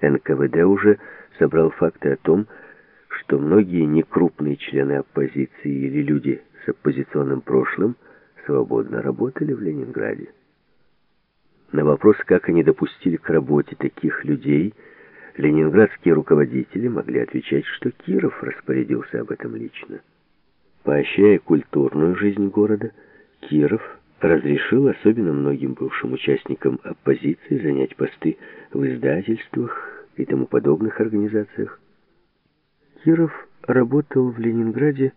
НКВД уже собрал факты о том, что многие некрупные члены оппозиции или люди с оппозиционным прошлым свободно работали в Ленинграде. На вопрос, как они допустили к работе таких людей, ленинградские руководители могли отвечать, что Киров распорядился об этом лично. Поощряя культурную жизнь города, Киров разрешил особенно многим бывшим участникам оппозиции занять посты в издательствах и тому подобных организациях. Киров работал в Ленинграде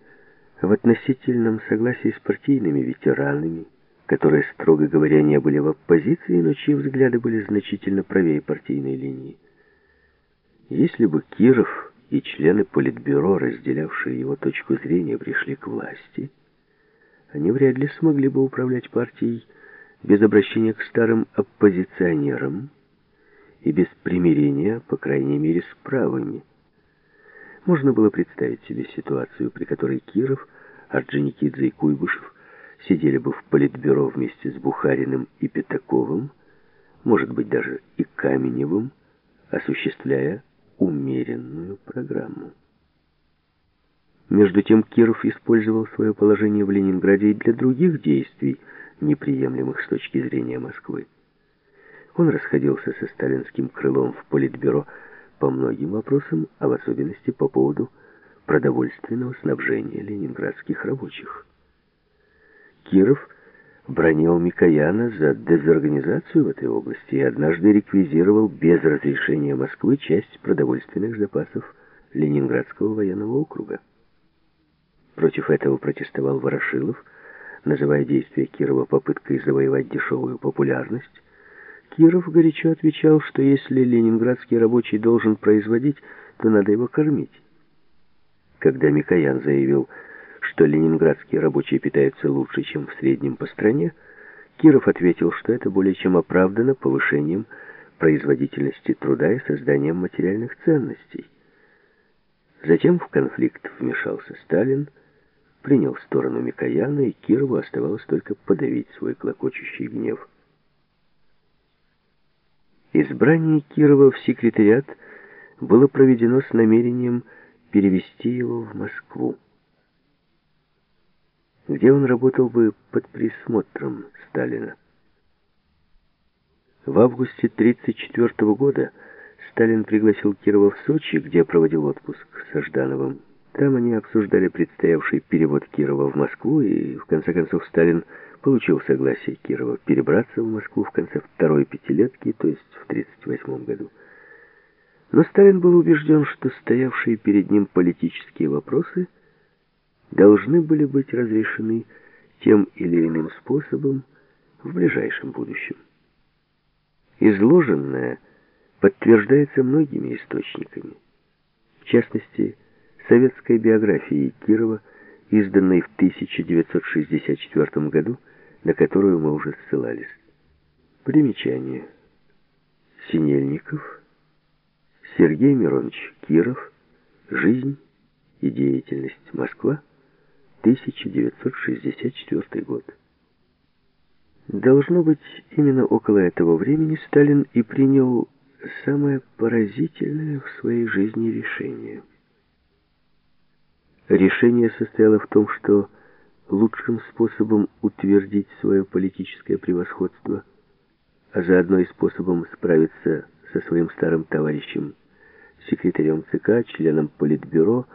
в относительном согласии с партийными ветеранами, которые, строго говоря, не были в оппозиции, но чьи взгляды были значительно правее партийной линии. Если бы Киров и члены Политбюро, разделявшие его точку зрения, пришли к власти, они вряд ли смогли бы управлять партией без обращения к старым оппозиционерам и без примирения, по крайней мере, с правыми. Можно было представить себе ситуацию, при которой Киров, Орджоникидзе и Куйбышев сидели бы в политбюро вместе с Бухариным и Пятаковым, может быть, даже и Каменевым, осуществляя умеренную программу. Между тем Киров использовал свое положение в Ленинграде и для других действий, неприемлемых с точки зрения Москвы. Он расходился со сталинским крылом в Политбюро по многим вопросам, а в особенности по поводу продовольственного снабжения ленинградских рабочих. Киров бронил Микояна за дезорганизацию в этой области и однажды реквизировал без разрешения Москвы часть продовольственных запасов Ленинградского военного округа. Против этого протестовал Ворошилов, называя действия Кирова попыткой завоевать дешевую популярность. Киров горячо отвечал, что если ленинградский рабочий должен производить, то надо его кормить. Когда Микоян заявил, что ленинградские рабочие питаются лучше, чем в среднем по стране, Киров ответил, что это более чем оправдано повышением производительности труда и созданием материальных ценностей. Затем в конфликт вмешался Сталин, принял сторону Микояна, и Кирову оставалось только подавить свой клокочущий гнев. Избрание Кирова в секретариат было проведено с намерением перевести его в Москву, где он работал бы под присмотром Сталина. В августе 1934 года Сталин пригласил Кирова в Сочи, где проводил отпуск со Ждановым. Там они обсуждали предстоявший перевод Кирова в Москву, и в конце концов Сталин получил согласие Кирова перебраться в Москву в конце второй пятилетки, то есть в 1938 году. Но Сталин был убежден, что стоявшие перед ним политические вопросы должны были быть разрешены тем или иным способом в ближайшем будущем. Изложенное подтверждается многими источниками. В частности, советской биографии Кирова, изданной в 1964 году, на которую мы уже ссылались. Примечание. Синельников, Сергей Миронович Киров, «Жизнь и деятельность. Москва, 1964 год». Должно быть, именно около этого времени Сталин и принял самое поразительное в своей жизни решение – Решение состояло в том, что лучшим способом утвердить свое политическое превосходство, а заодно и способом справиться со своим старым товарищем, секретарем ЦК, членом Политбюро,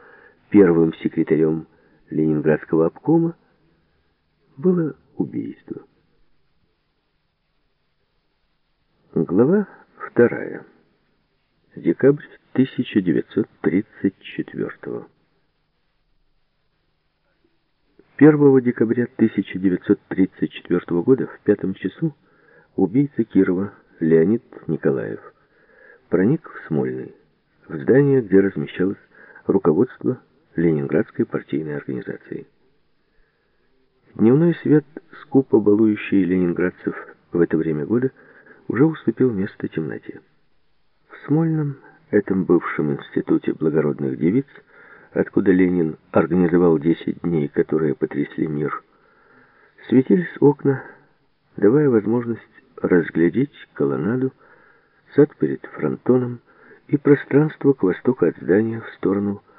первым секретарем Ленинградского обкома, было убийство. Глава вторая. Декабрь 1934 1 декабря 1934 года в пятом часу убийца Кирова Леонид Николаев проник в Смольный, в здание, где размещалось руководство Ленинградской партийной организации. Дневной свет, скупо балующий ленинградцев в это время года, уже уступил место темноте. В Смольном, этом бывшем институте благородных девиц, откуда Ленин организовал 10 дней, которые потрясли мир, светились окна, давая возможность разглядеть колоннаду, сад перед фронтоном и пространство к востоку от здания в сторону